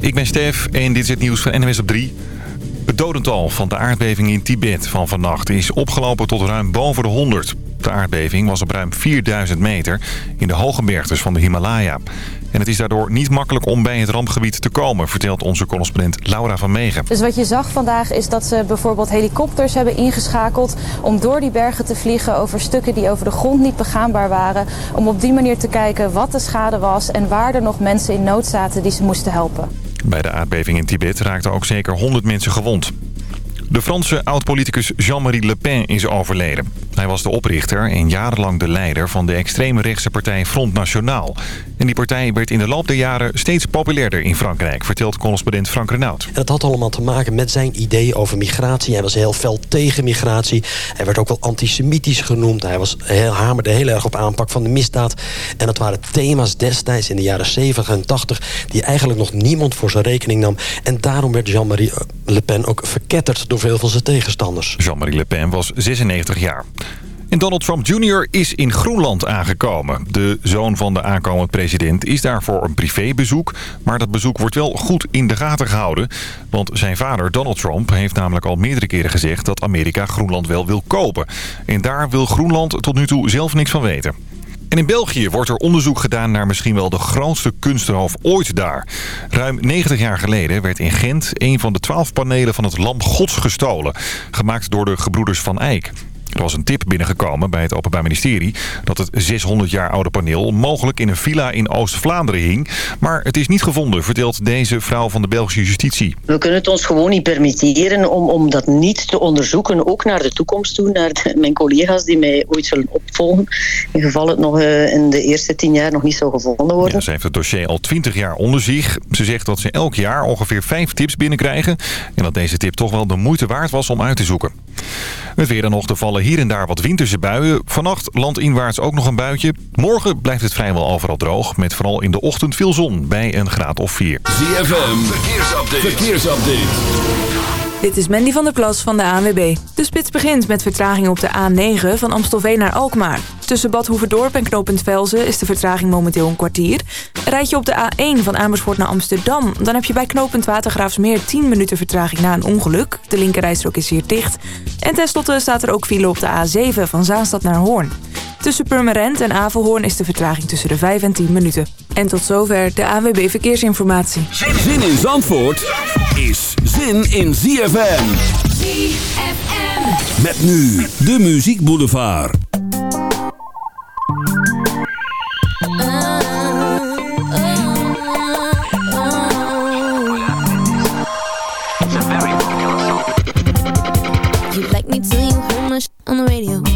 Ik ben Stef en dit is het nieuws van NWS op 3. Het dodental van de aardbeving in Tibet van vannacht is opgelopen tot ruim boven de 100. De aardbeving was op ruim 4000 meter in de hoge bergtes van de Himalaya. En het is daardoor niet makkelijk om bij het rampgebied te komen, vertelt onze correspondent Laura van Megen. Dus wat je zag vandaag is dat ze bijvoorbeeld helikopters hebben ingeschakeld om door die bergen te vliegen over stukken die over de grond niet begaanbaar waren. Om op die manier te kijken wat de schade was en waar er nog mensen in nood zaten die ze moesten helpen. Bij de aardbeving in Tibet raakten ook zeker 100 mensen gewond. De Franse oud-politicus Jean-Marie Le Pen is overleden. Hij was de oprichter en jarenlang de leider van de extreme rechtse partij Front National. En die partij werd in de loop der jaren steeds populairder in Frankrijk, vertelt correspondent Frank Renaud. Dat had allemaal te maken met zijn ideeën over migratie. Hij was heel fel tegen migratie. Hij werd ook wel antisemitisch genoemd. Hij was heel, hamerde heel erg op aanpak van de misdaad. En dat waren thema's destijds in de jaren 70 en 80... die eigenlijk nog niemand voor zijn rekening nam. En daarom werd Jean-Marie Le Pen ook verketterd door veel van zijn tegenstanders. Jean-Marie Le Pen was 96 jaar. En Donald Trump Jr. is in Groenland aangekomen. De zoon van de aankomend president is daar voor een privébezoek. Maar dat bezoek wordt wel goed in de gaten gehouden. Want zijn vader Donald Trump heeft namelijk al meerdere keren gezegd... dat Amerika Groenland wel wil kopen. En daar wil Groenland tot nu toe zelf niks van weten. En in België wordt er onderzoek gedaan naar misschien wel de grootste kunstroof ooit daar. Ruim 90 jaar geleden werd in Gent een van de twaalf panelen van het Lam Gods gestolen. Gemaakt door de gebroeders van Eyck. Er was een tip binnengekomen bij het Openbaar Ministerie... dat het 600 jaar oude paneel mogelijk in een villa in Oost-Vlaanderen hing. Maar het is niet gevonden, vertelt deze vrouw van de Belgische justitie. We kunnen het ons gewoon niet permitteren om, om dat niet te onderzoeken. Ook naar de toekomst toe, naar de, mijn collega's die mij ooit zullen opvolgen. In geval het nog uh, in de eerste tien jaar nog niet zou gevonden worden. Ja, ze heeft het dossier al 20 jaar onder zich. Ze zegt dat ze elk jaar ongeveer vijf tips binnenkrijgen. En dat deze tip toch wel de moeite waard was om uit te zoeken. Het weer nog te vallen hier en daar wat winterse buien. Vannacht landinwaarts ook nog een buitje. Morgen blijft het vrijwel overal droog. Met vooral in de ochtend veel zon bij een graad of 4. ZFM, verkeersupdate. verkeersupdate. Dit is Mandy van der Plas van de ANWB. De spits begint met vertraging op de A9 van Amstelveen naar Alkmaar. Tussen Bad Hoeverdorp en knooppunt Velzen is de vertraging momenteel een kwartier. Rijd je op de A1 van Amersfoort naar Amsterdam... dan heb je bij knooppunt Watergraafsmeer 10 minuten vertraging na een ongeluk. De linkerrijstrook is hier dicht. En tenslotte staat er ook file op de A7 van Zaanstad naar Hoorn. Tussen Purmerend en Avelhoorn is de vertraging tussen de 5 en 10 minuten. En tot zover de ANWB Verkeersinformatie. Zin in Zandvoort is zin in ZFM. ZFM. Met nu de Muziek Boulevard. On the radio.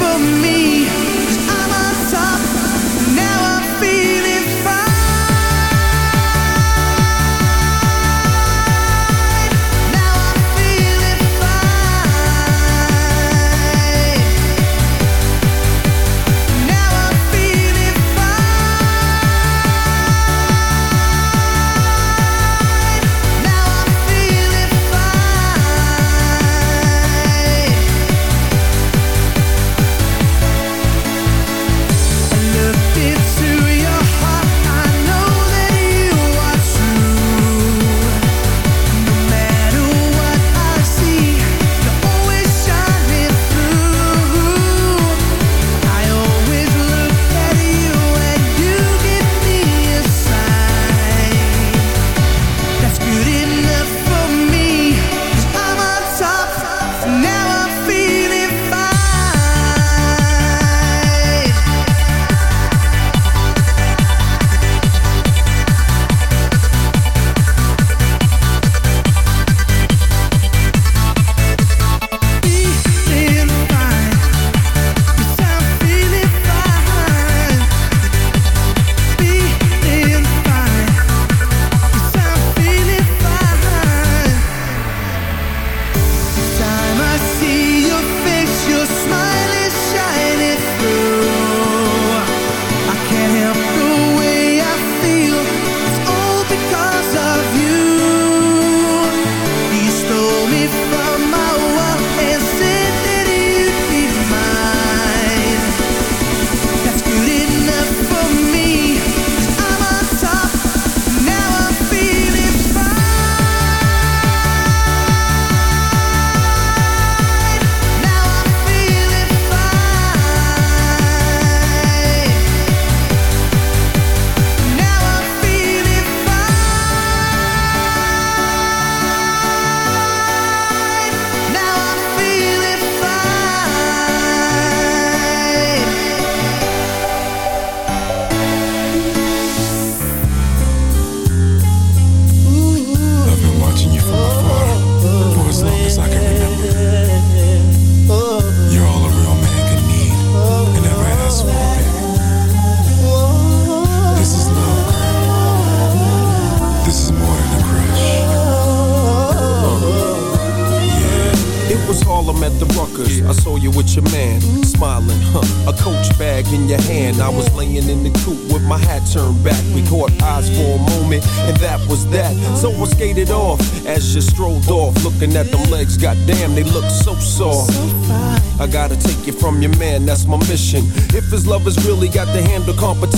mission.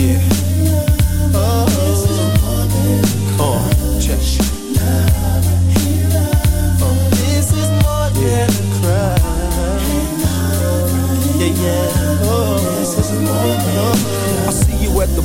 yeah.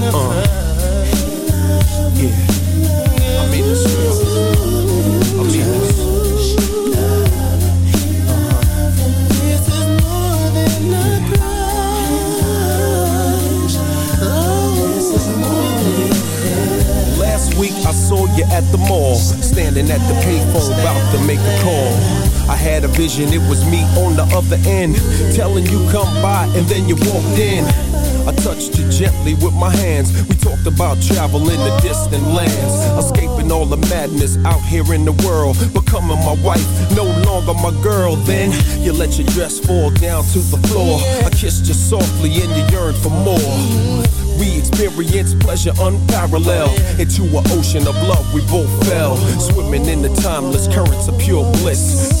I. Last week I saw you at the mall, standing at the payphone about to make a call. Had a vision, it was me on the other end, telling you come by, and then you walked in. I touched you gently with my hands. We talked about travel in the distant lands, escaping all the madness out here in the world. Becoming my wife, no longer my girl. Then you let your dress fall down to the floor. I kissed you softly and you yearned for more. We experienced pleasure unparalleled. Into an ocean of love, we both fell. Swimming in the timeless currents of pure bliss.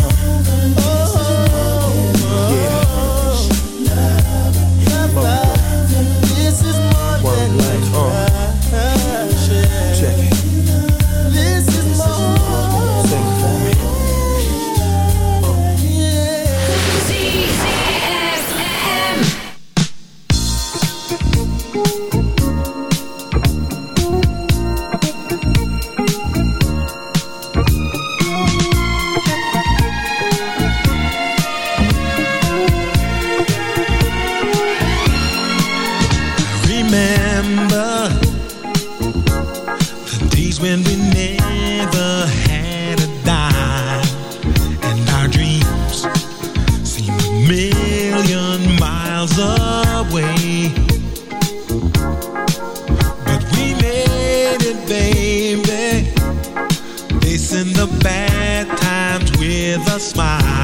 with a smile.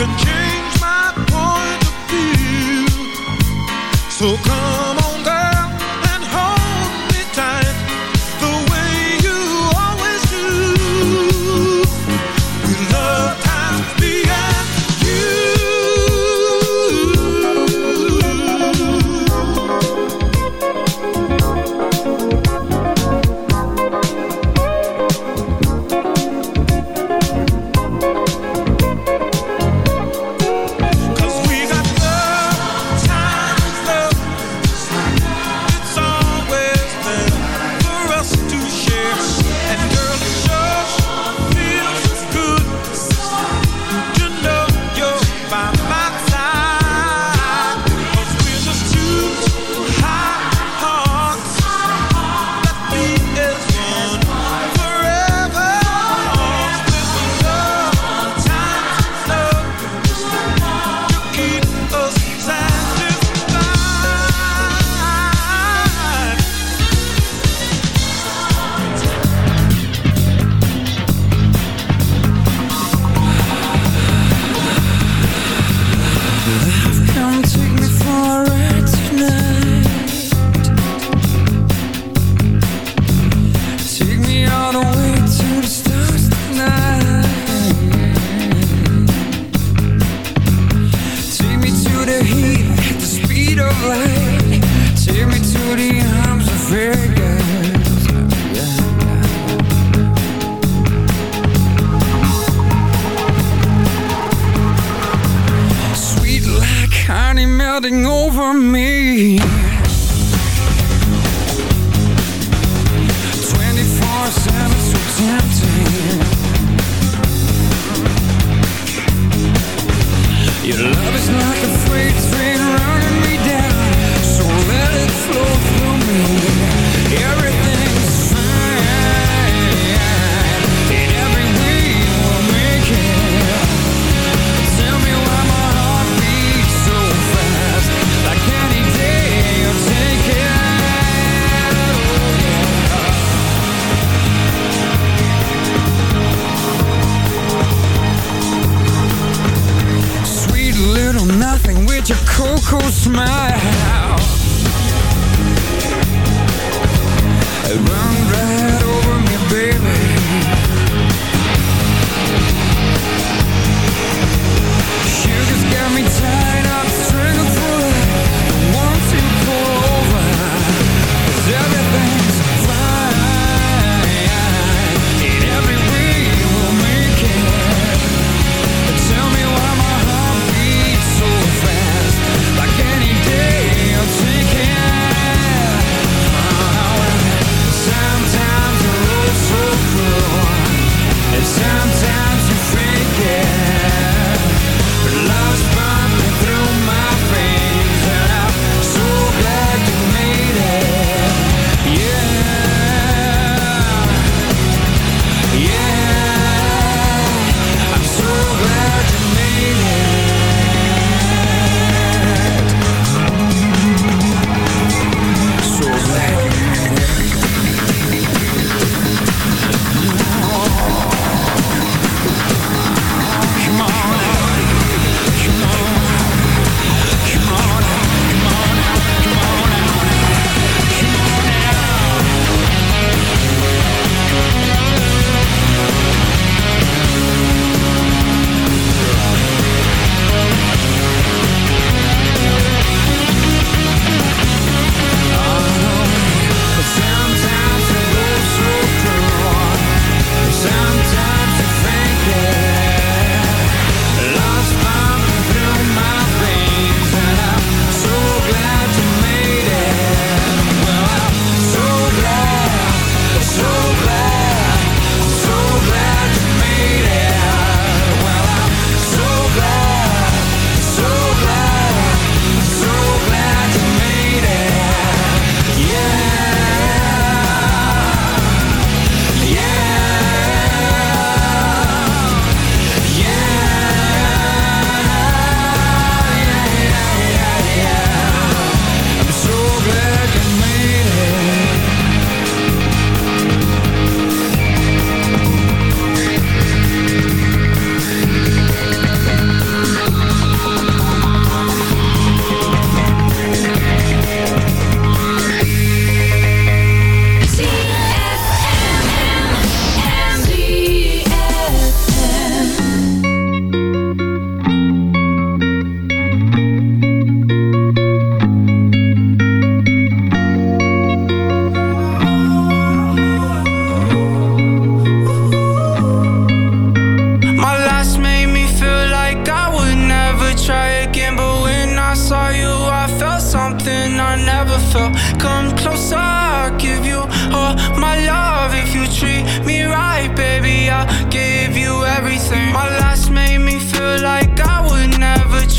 Can change my point of view. So come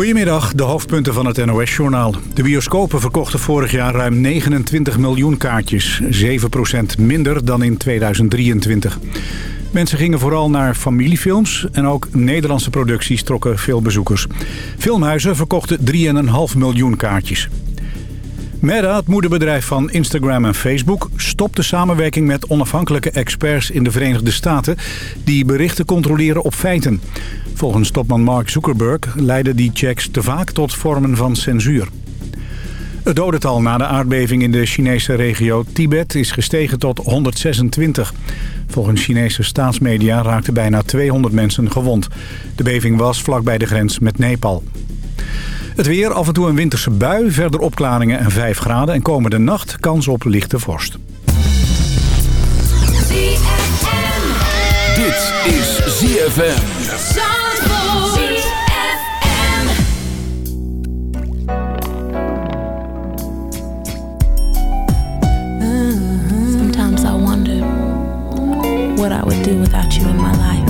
Goedemiddag, de hoofdpunten van het NOS-journaal. De bioscopen verkochten vorig jaar ruim 29 miljoen kaartjes. 7% minder dan in 2023. Mensen gingen vooral naar familiefilms en ook Nederlandse producties trokken veel bezoekers. Filmhuizen verkochten 3,5 miljoen kaartjes. Meta, het moederbedrijf van Instagram en Facebook... stopt de samenwerking met onafhankelijke experts in de Verenigde Staten... die berichten controleren op feiten. Volgens topman Mark Zuckerberg leiden die checks te vaak tot vormen van censuur. Het dodental na de aardbeving in de Chinese regio Tibet is gestegen tot 126. Volgens Chinese staatsmedia raakten bijna 200 mensen gewond. De beving was vlakbij de grens met Nepal. Het weer, af en toe een winterse bui, verder opklaringen en 5 graden... en komende nacht kans op lichte vorst. Dit is ZFM. Sometimes I wonder what I would do without you in my life.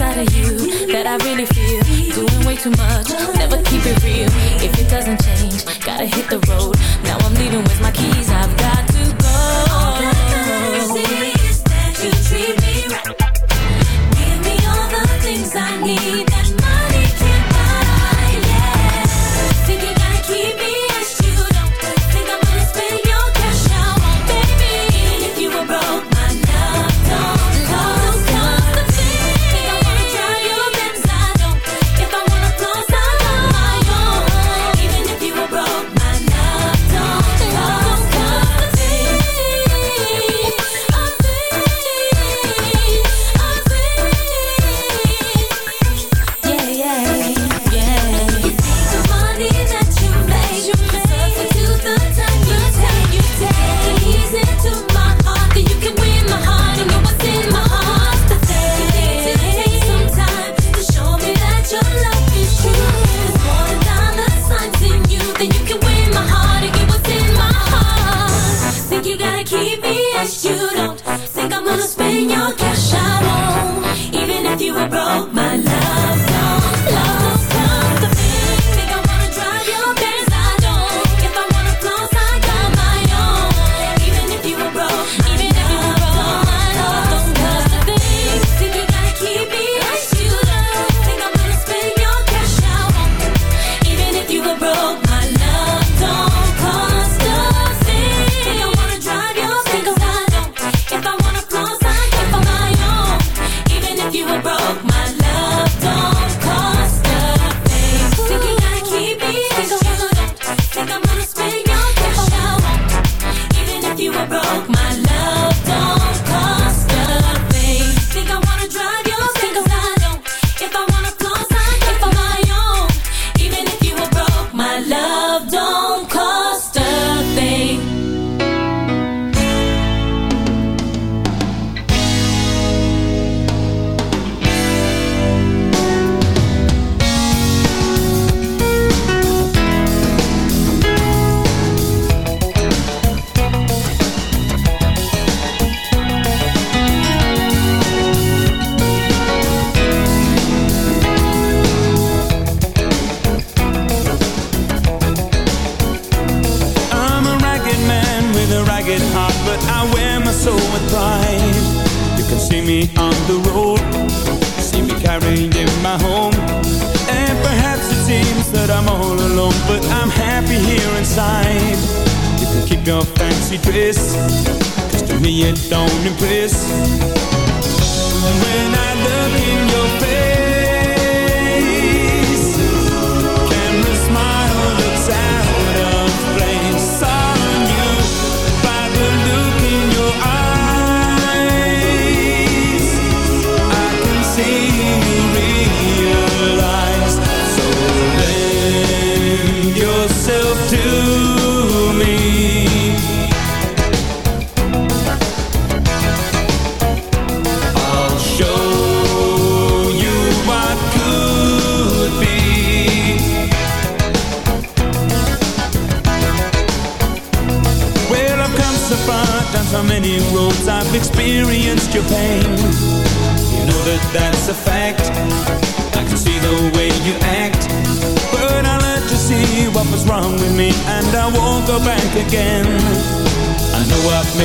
of you that I really feel. Doing way too much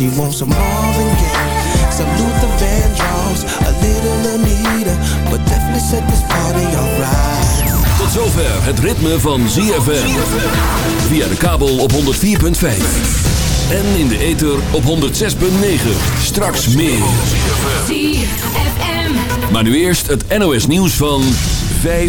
She wants some Marvin Gaye, some Luther Vandross, a little Anita, but definitely set this party. Tot zover het ritme van ZFM. Via de kabel op 104.5. En in de ether op 106.9. Straks meer. ZFM. Maar nu eerst het NOS nieuws van 5.